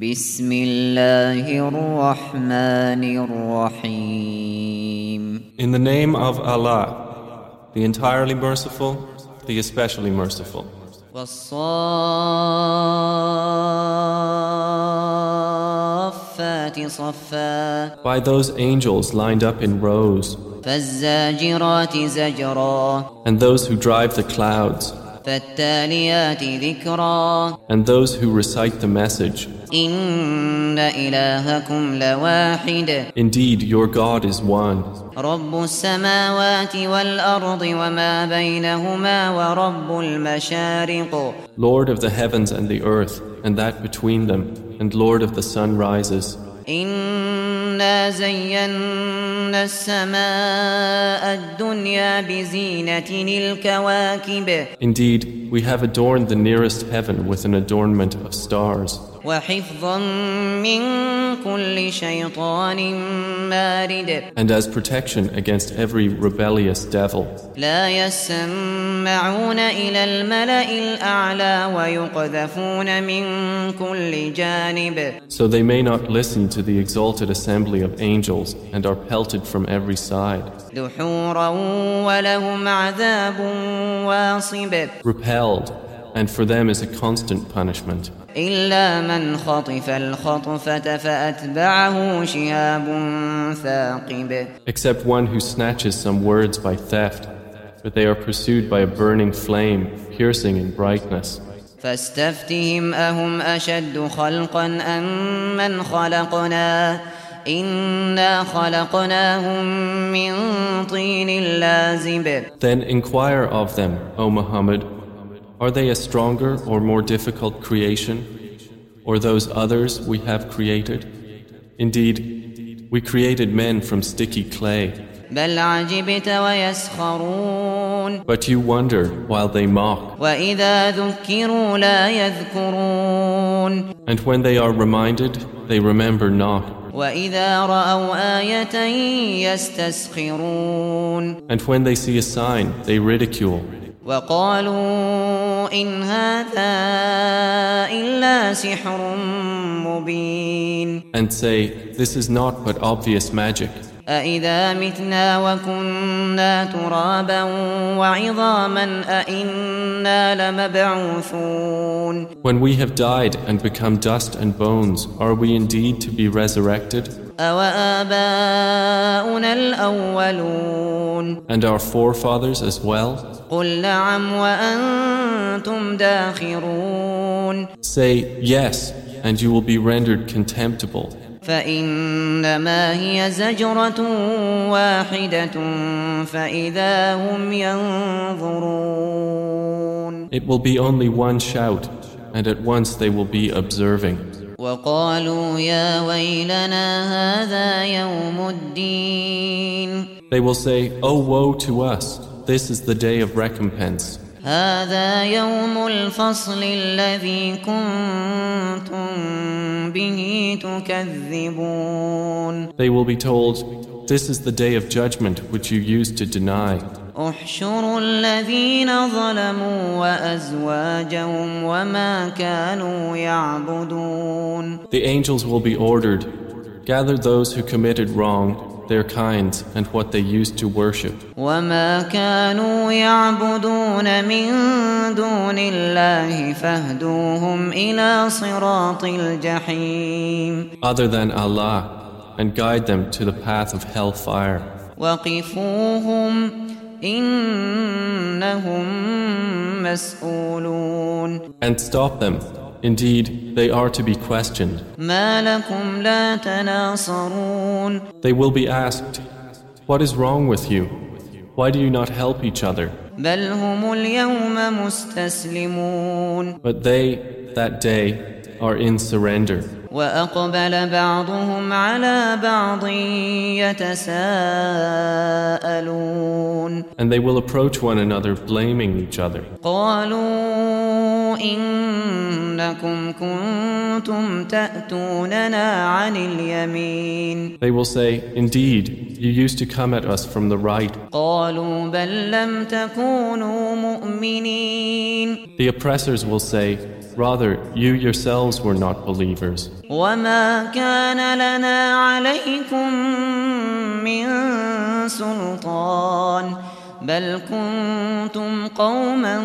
بسم الله الرحمن الرحيم In the name of Allah, the entirely merciful, the especially merciful. والصافات صفا By those angels lined up in rows, فالزاجرات زجرا and those who drive the clouds, فالتاليات ذكرا and those who recite the message. إن إلهكم لواحد Indeed, your God is one, رب السماوات والأرض وما بينهما ورب المشارق Lord of the heavens and the earth, and that between them, and Lord of the sunrises. إنا زينا السماء الدنيا بزينة الكواكب Indeed, we have adorned the nearest heaven with an adornment of stars, وحفظا من كل شيطان مارد and as protection against every rebellious devil. لا يسمعون إلى الملأ الأعلى ويقذفون من كل جانب So they may not listen to the exalted assembly of angels and are pelted from every side, دحورا ولهم عذاب واصب repelled, and for them is a constant punishment. إلا من خطف الخطفة فأتبعه شهاب ثاقب Except one who snatches some words by theft, but they are pursued by a burning flame, piercing in brightness. فاستفتهم أهم أشد خلقا أم من خلقنا then inquire of them, O Muhammad, are they a stronger or more difficult creation, or those others we have created? Indeed, we created men from sticky clay. But you wonder while they mock. And when they are reminded, they remember not. وإذا رأوا آية يستسخرون and when they see a sign, they ridicule. وقالوا إن هذا إلا سحر مبين and say, This is not but obvious magic. أإذا متنا وكنا ترابا وعظاما أإنا لمبعوثون When we have died and become dust and bones, are we indeed to be resurrected? أوآباؤنا الأولون And our forefathers as well? قل نعم وأنتم داخرون Say, Yes, and you will be rendered contemptible. فإنما هي زجرة واحدة فإذا هم ينظرون It will be only one shout, and at once they will be observing. وقالوا يا ويلنا هذا يوم الدين They will say, Oh, woe to us! This is the day of recompense. هذا يوم الفصل الذي كنتم به تكذبون They will be told, This is the day of judgment which you used to deny. احشروا الذين ظلموا وأزواجهم وما كانوا يعبدون The angels will be ordered, Gather those who committed wrong, their kinds, and what they used to worship. وما كانوا يعبدون من دون الله فاهدوهم إلى صراط الجحيم other than Allah and guide them to the path of hellfire. وقفوهم إنهم مسؤولون And stop them. Indeed, they are to be questioned. ما لكم لا تناصرون They will be asked, What is wrong with you? Why do you not help each other? بل هم اليوم مستسلمون But they, that day, are in surrender. وأقبل بعضهم على بعض يتساءلون And they will approach one another blaming each other. قالوا إنكم كنتم تأتوننا عن اليمين They will say, Indeed, you used to come at us from the right. قالوا بل لم تكونوا مؤمنين The oppressors will say, Rather, you yourselves were not believers. وما كان لنا عليكم من سلطان بل كنتم قوما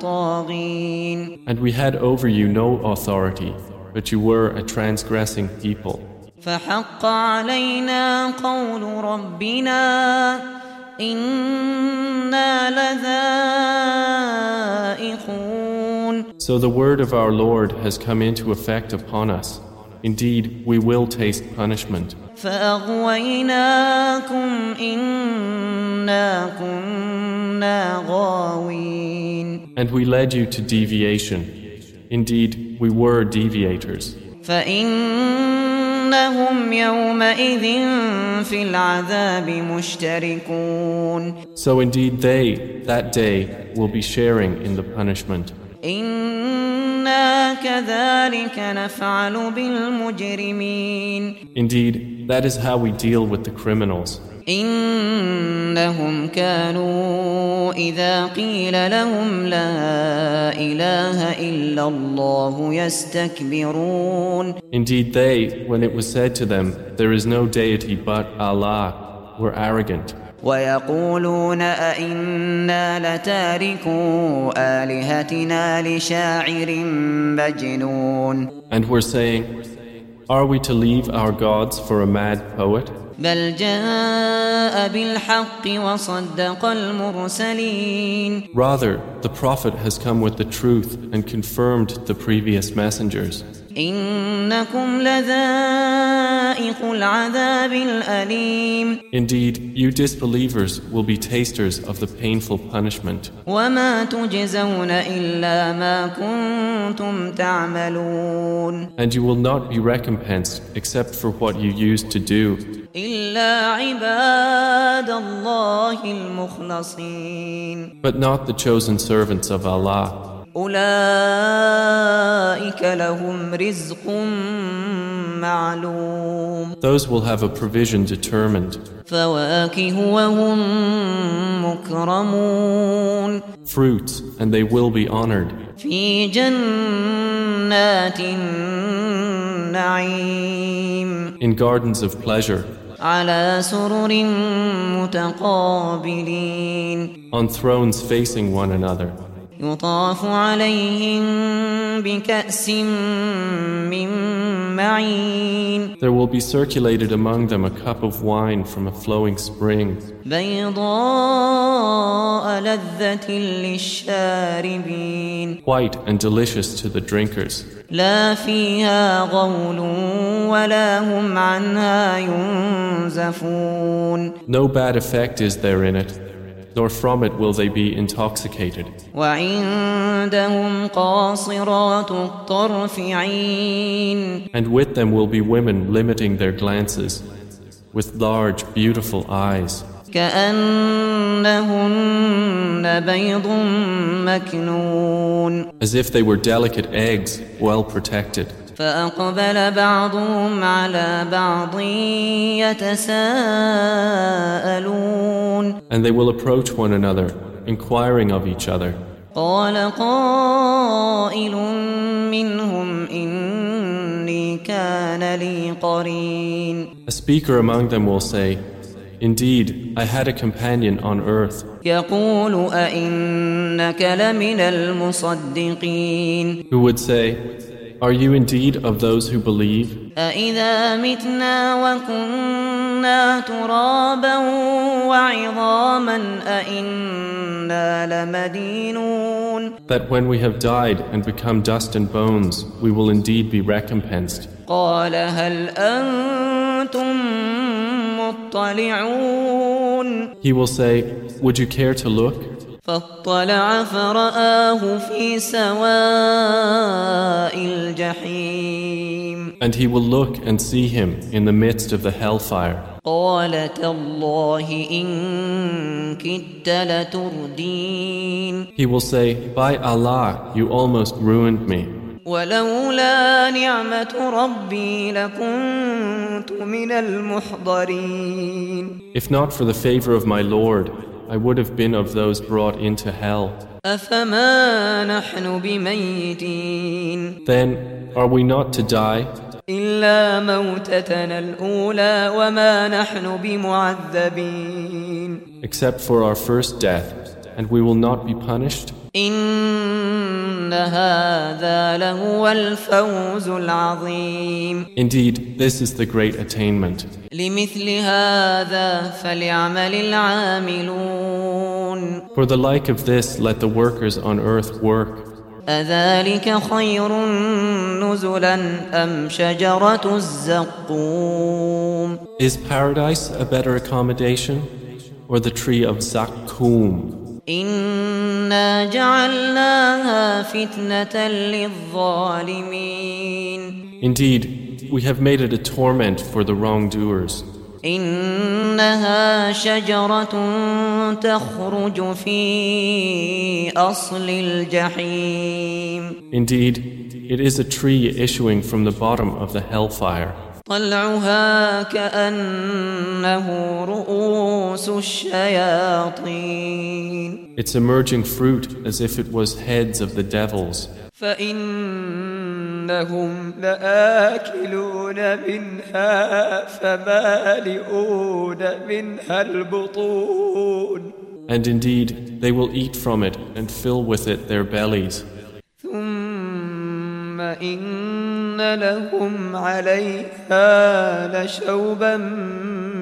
طاغين And we had over you no authority, but you were a transgressing people. فحق علينا قول ربنا إنا لذائقون So the word of our Lord has come into effect upon us. Indeed, we will taste punishment. And we led you to deviation. Indeed, we were deviators. So indeed they, that day, will be sharing in the punishment. إنا كذلك نفعل بالمجرمين Indeed, that is how we deal with the criminals. إنهم كانوا إذا قيل لهم لا إله إلا الله يستكبرون Indeed, they, when it was said to them, There is no deity but Allah, were arrogant. ويقولون أئنا لتاركو آلهتنا لشاعر مجنون And were saying, Are we to leave our gods for a mad poet? بل جاء بالحق وصدق المرسلين Rather, the Prophet has come with the truth and confirmed the previous messengers. Indeed, you disbelievers will be tasters of the painful punishment. And you will not be recompensed except for what you used to do. But not the chosen servants of Allah. Those will have a provision determined. Fruits, and they will be honored. In gardens of pleasure. On thrones facing one another. يطاف عليهم بكأس من معين There will be circulated among them a cup of wine from a flowing spring, بيضاء لذة للشاربين white and delicious to the drinkers. لا فيها غول ولا هم عنها ينزفون No bad effect is there in it, nor from it will they be intoxicated. And with them will be women limiting their glances, with large, beautiful eyes. As if they were delicate eggs, well protected. فأقبل بعضهم على بعض يتساءلون And they will approach one another, inquiring of each other. قال قائل منهم إني كان لي قرين A speaker among them will say, Indeed, I had a companion on earth يقول أئنك لمن المصدقين who would say, Are you indeed of those who believe? أإذا متنا وكنا ترابا وعظاما أإنا لمدينون That when we have died and become dust and bones, we will indeed be recompensed. قال هل أنتم مطلعون He will say, Would you care to look? فاطلع فرآه في سواء الجحيم And he will look and see him in the midst of the hellfire. قال تالله إن كدت لتردين He will say, By Allah, you almost ruined me. ولولا نعمة ربي لكنت من المحضرين If not for the favor of my Lord, I would have been of those brought into hell. Then, are we not to die? Except for our first death, and we will not be punished? إن هذا لهو الفوز العظيم Indeed, this is the great attainment. لمثل هذا فليعمل العاملون For the like of this, let the workers on earth work. أذلك خير نزلا أم شجرة الزقوم Is paradise a better accommodation? Or the tree of Zakkum? إنا جعلناها فتنة للظالمين Indeed, we have made it a torment for the wrongdoers. إنها شجرة تخرج في أصل الجحيم Indeed, it is a tree issuing from the bottom of the hellfire. طلعها كأنه رؤوس الشياطين Its emerging fruit as if it was heads of the devils. فإنهم لآكلون منها فمالئون منها البطون And indeed, they will eat from it and fill with it their bellies. ثم إن لهم عليها لشوبا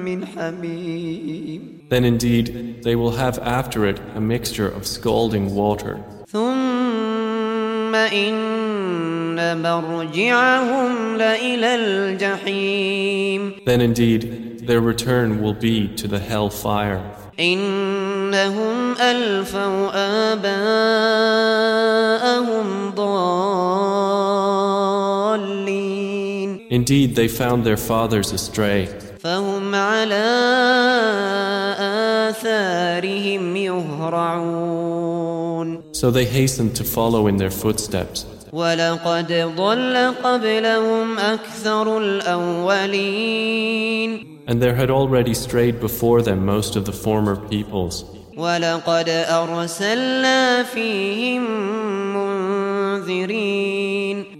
من حميم Then indeed, they will have after it a mixture of scalding water. ثم إن مرجعهم لإلى الجحيم Then indeed, their return will be to the hell fire. إنهم ألفوا آباءهم ضالين Indeed, they found their fathers astray, فهم على آثارهم يهرعون so they hastened to follow in their footsteps. ولقد ضل قبلهم أكثر الأولين And there had already strayed before them most of the former peoples. ولقد أرسلنا فيهم منذرين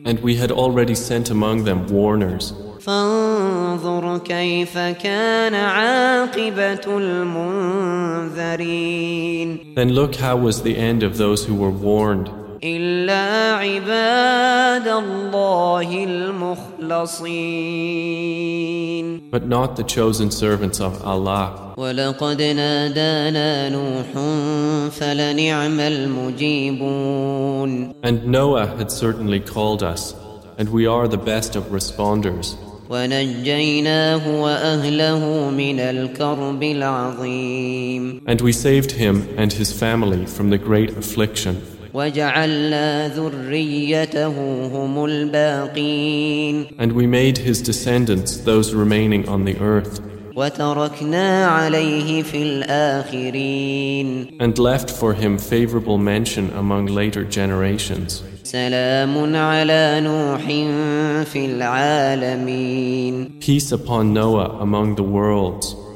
And we had already sent among them warners. فانظر كيف كان عاقبة المنذرين Then look how was the end of those who were warned. إلا عباد الله المخلصين but not the chosen servants of Allah. ولقد نادانا نوح فلنعم المجيبون And Noah had certainly called us, and we are the best of responders. ونجيناه وأهله من الكرب العظيم And we saved him and his family from the great affliction, And we made his descendants those remaining on the earth. And left for him favorable mention among later generations. Peace upon Noah among the worlds.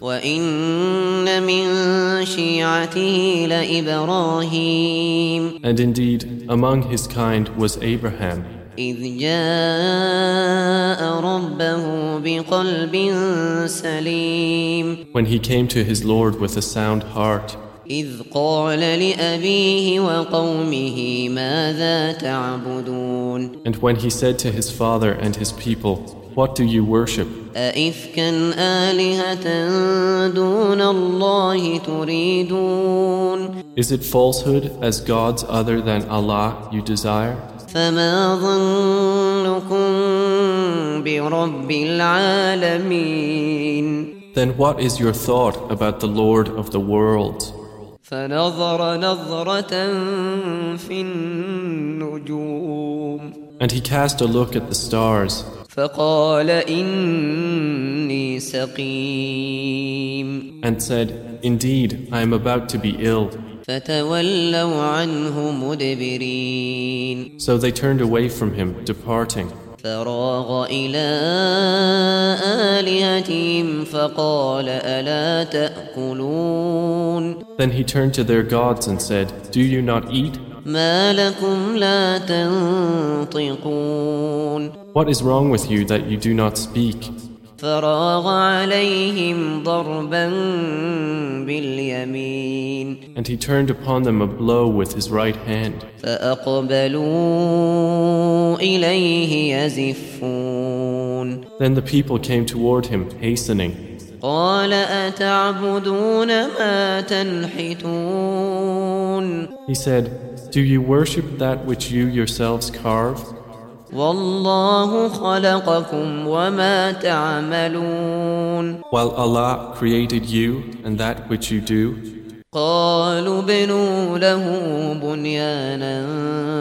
وإن من شيعته لإبراهيم And indeed, among his kind was Abraham, إذ جاء ربه بقلب سليم when he came to his Lord with a sound heart, إذ قال لأبيه وقومه ماذا تعبدون and when he said to his father and his people, What do you worship? أئفكا آلهة دون الله تريدون Is it falsehood as gods other than Allah you desire? فما ظنكم برب العالمين Then what is your thought about the Lord of the worlds? فنظر نظرة في النجوم And he cast a look at the stars فقال إني سقيم and said, Indeed, I am about to be ill. فتولوا عنه مدبرين So they turned away from him, departing. فراغ إلى آلهتهم فقال ألا تأكلون Then he turned to their gods and said, Do you not eat? ما لكم لا تنطقون What is wrong with you that you do not speak? فراغ عليهم ضربا باليمين And he turned upon them a blow with his right hand. فأقبلوا إليه يزفون Then the people came toward him, hastening. قال أتعبدون ما تنحتون He said, Do you worship that which you yourselves carve? والله خلقكم وما تعملون While Allah created you and that which you do? قالوا ابنوا له بنيانا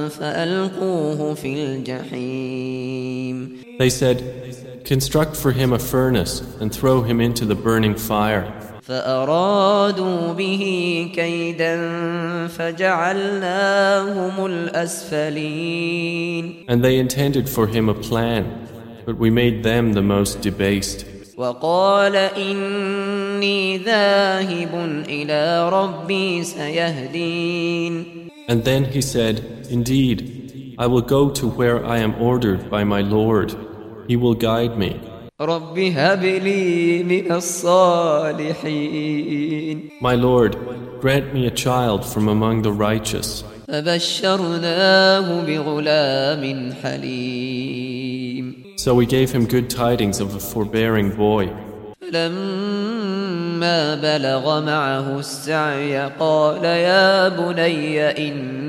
فألقوه في الجحيم They said, Construct for him a furnace and throw him into the burning fire. فأرادوا به كيدا فجعلناهم الأسفلين And they intended for him a plan, but we made them the most debased. وقال إني ذاهب إلى ربي سيهدين And then he said, Indeed, I will go to where I am ordered by my Lord. He will guide me. رب هب لي من الصالحين My Lord, grant me a child from among the righteous. فبشرناه بغلام حليم So we gave him good tidings of a forbearing boy. فلما بلغ معه السعي قال يا بني إني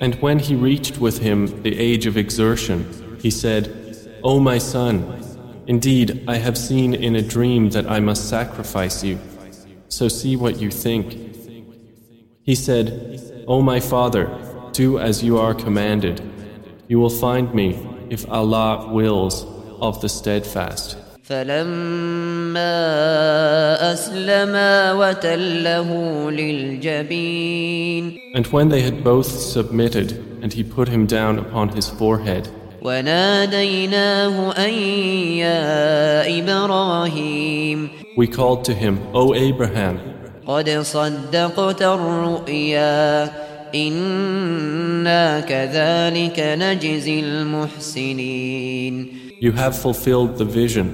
And when he reached with him the age of exertion, he said, O my son, indeed I have seen in a dream that I must sacrifice you. So see what you think. He said, O my father, do as you are commanded. You will find me, if Allah wills, of the steadfast. And when they had both submitted, and he put him down upon his forehead, we called to him, O Abraham, You have fulfilled the vision.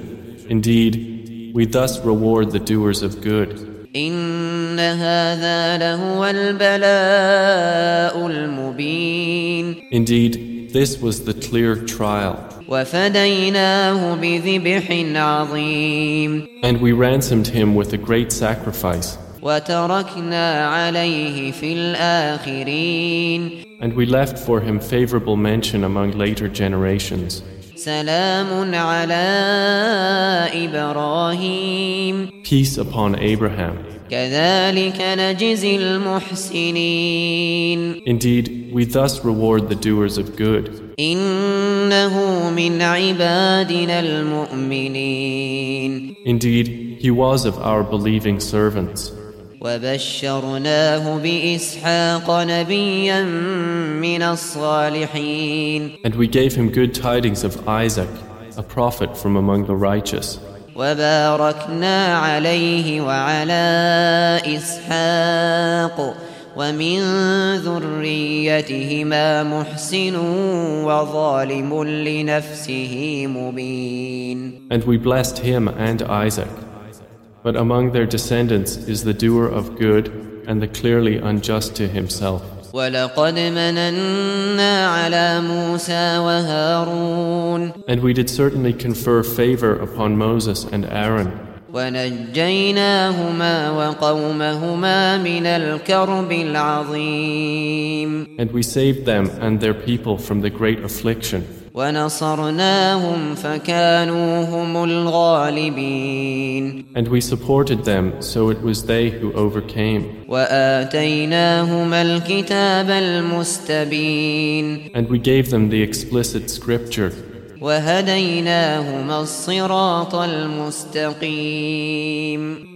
Indeed, we thus reward the doers of good. إن هذا لهو البلاء المبين Indeed, this was the clear trial. وفديناه بذبح عظيم And we ransomed him with a great sacrifice. وتركنا عليه في الآخرين And we left for him favorable mention among later generations. سلام على إبراهيم Peace upon Abraham. كذلك نجزي المحسنين Indeed, we thus reward the doers of good. إنه من عبادنا المؤمنين Indeed, he was of our believing servants. وبشرناه بإسحاق نبيا من الصالحين And we gave him good tidings of Isaac, a prophet from among the righteous. وباركنا عليه وعلى إسحاق ومن ذريتهما محسن وظالم لنفسه مبين And we blessed him and Isaac. But among their descendants is the doer of good and the clearly unjust to himself. And we did certainly confer favor upon Moses and Aaron. And we saved them and their people from the great affliction. And we supported them, so it was they who overcame. And we gave them the explicit scripture,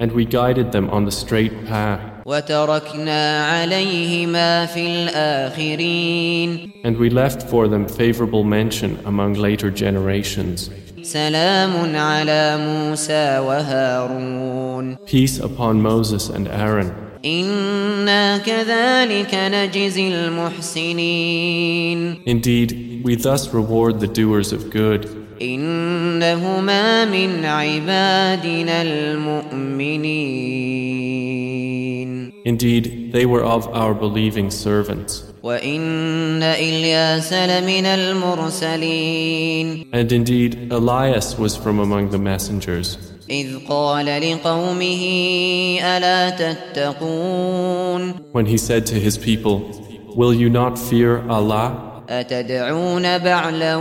and we guided them on the straight path, وتركنا عليهما في الآخرين and we left for them favorable mention among later generations. سلام على موسى وهارون Peace upon Moses and Aaron. إنا كذلك نجزي المحسنين Indeed, we thus reward the doers of good. إنهما من عبادنا المؤمنين Indeed, they were of our believing servants. وإن إلياس لمن المرسلين And indeed, Elias was from among the messengers. إذ قال لقومه ألا تتقون When he said to his people, Will you not fear Allah? أتدعون بعلا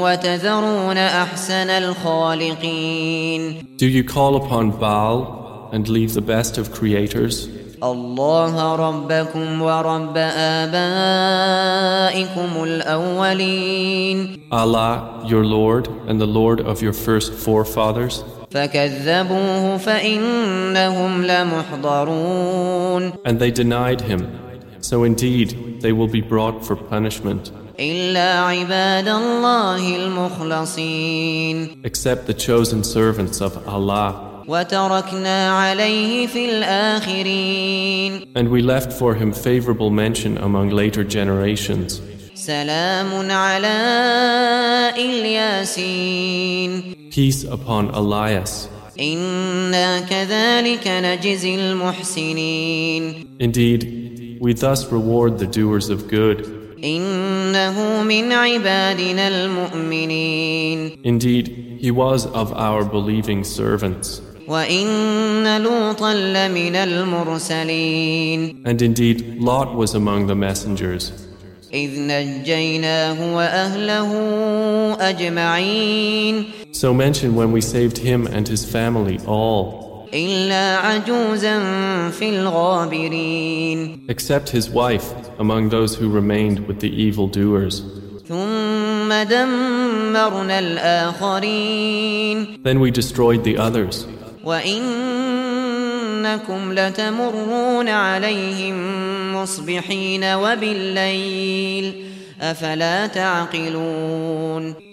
وتذرون أحسن الخالقين Do you call upon Baal and leave the best of creators? الله ربكم ورب آبائكم الأولين Allah, your Lord, and the Lord of your first forefathers? فكذبوه فإنهم لمحضرون And they denied him. So indeed, they will be brought for punishment, إلا عباد الله المخلصين except the chosen servants of Allah. وتركنا عليه في الآخرين And we left for him favorable mention among later generations. سلام على الياسين Peace upon Elias. إنا كذلك نجزي المحسنين Indeed, we thus reward the doers of good. إنه من عبادنا المؤمنين Indeed, he was of our believing servants. وإن لوطا لمن المرسلين And indeed, Lot was among the messengers. إذ نجيناه وأهله أجمعين So mention when we saved him and his family all, إلا عجوزا في الغابرين except his wife among those who remained with the evildoers. ثم دمرنا الآخرين Then we destroyed the others. وإنكم لتمرون عليهم مصبحين وبالليل أفلا تعقلون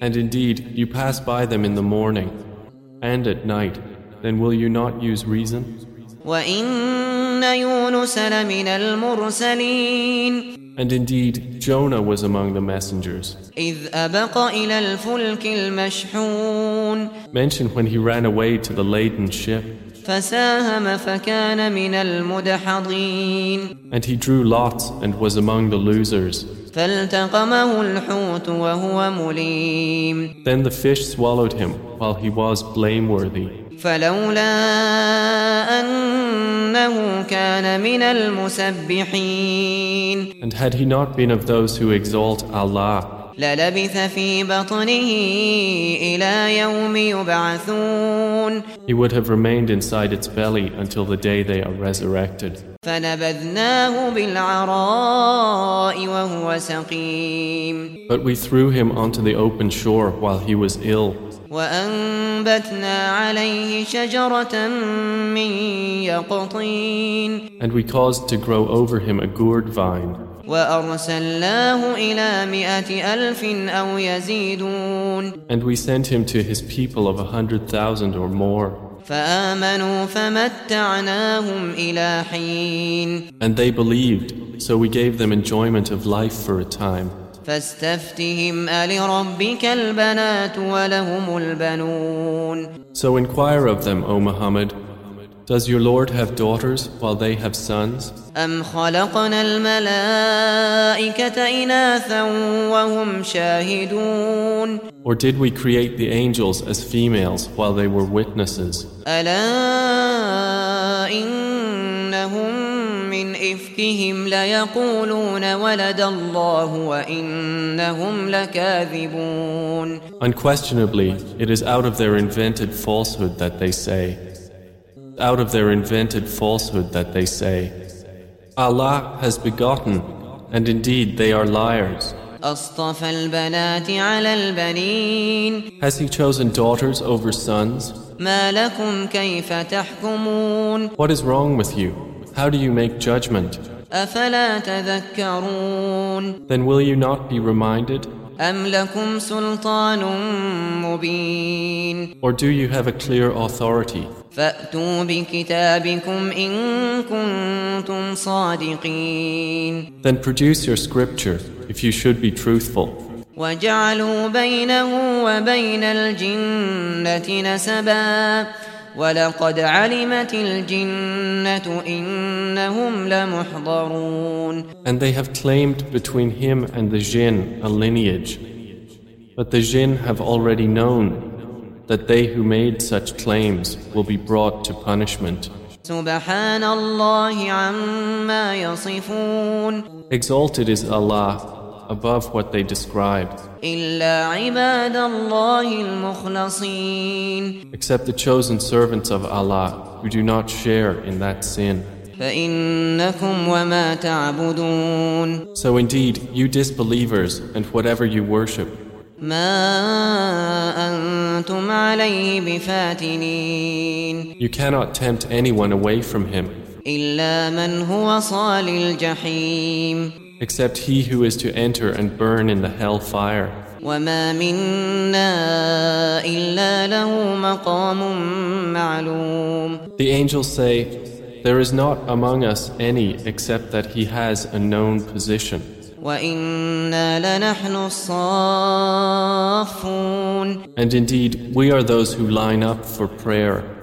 and indeed, you pass by them in the morning and at night, then will you not use reason? And indeed, Jonah was among the messengers. Mentioned when he ran away to the laden ship. And he drew lots and was among the losers. فالتقمه الحوت وهو مليم Then the fish swallowed him while he was blameworthy. فلولا أنه كان من المسبحين And had he not been of those who exalt Allah, للبث في بطنه إلى يوم يبعثون he would have remained inside its belly until the day they are resurrected. فنبذناه بالعراء وهو سقيم But we threw him onto the open shore while he was ill, وأنبتنا عليه شجرة من يقطين and we caused to grow over him a gourd vine, and we sent him to his people of a hundred thousand or more. And they believed, so we gave them enjoyment of life for a time. So inquire of them, O Muhammad, does your Lord have daughters while they have sons? أم خلقنا الملائكة إناثا وهم شاهدون Or did we create the angels as females while they were witnesses? ألا إنهم من إفكهم ليقولون ولد الله وإنهم لكاذبون Unquestionably, it is out of their invented falsehood that they say, out of their invented falsehood that they say, Allah has begotten, and indeed they are liars. Has He chosen daughters over sons? What is wrong with you? How do you make judgment? Then will you not be reminded? أم لكم سلطان مبين Or do you have a clear authority? فأتوا بكتابكم إن كنتم صادقين Then produce your scripture if you should be truthful. وجعلوا بينه وبين الجنة نسبا ولقد علمت الجنة إنهم لمحضرون And they have claimed between him and the jinn a lineage. But the jinn have already known that they who made such claims will be brought to punishment. سبحان الله عما يصفون Exalted is Allah above what they described. Except the chosen servants of Allah who do not share in that sin. So indeed, you disbelievers and whatever you worship, you cannot tempt anyone away from him إلا من هو صال الجحيم except he who is to enter and burn in the hell fire. وما منا إلا له مقام معلوم The angels say, There is not among us any except that he has a known position, وإنا لنحن الصافون and indeed we are those who line up for prayer, وإنا لنحن المسبحون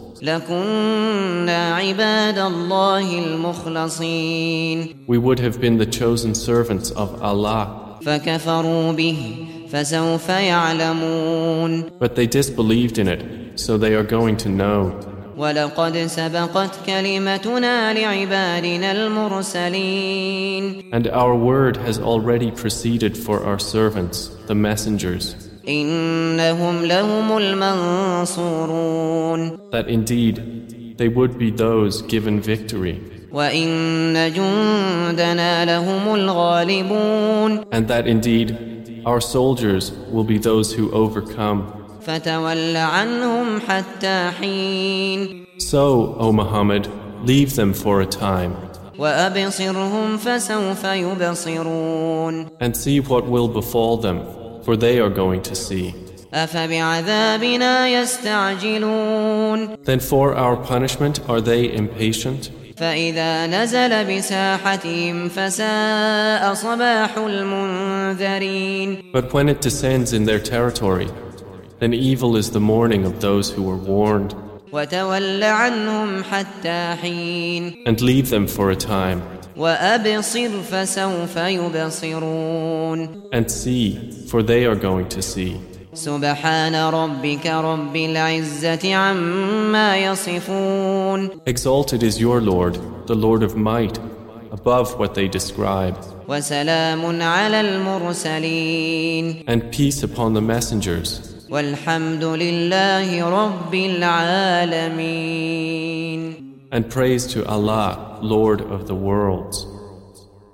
We would have been the chosen servants of Allah. But they disbelieved in it, so they are going to know. And our word has already proceeded for our servants, the messengers. That indeed they would be those given victory. And that indeed our soldiers will be those who overcome. So, O Muhammad, leave them for a time. And see what will befall them for they are going to see. أفبعذابنا يستعجلون Then for our punishment are they impatient? فإذا نزل بساحتهم فساء صباح المنذرين But when it descends in their territory, then evil is the morning of those who were warned, وتول عنهم حتى حين and leave them for a time, وأبصر فسوف يبصرون and see, for they are going to see. سبحان ربك رب العزة عما يصفون Exalted is your Lord, the Lord of might, above what they describe, وسلام على المرسلين and peace upon the messengers, والحمد لله رب العالمين and praise to Allah, Lord of the worlds.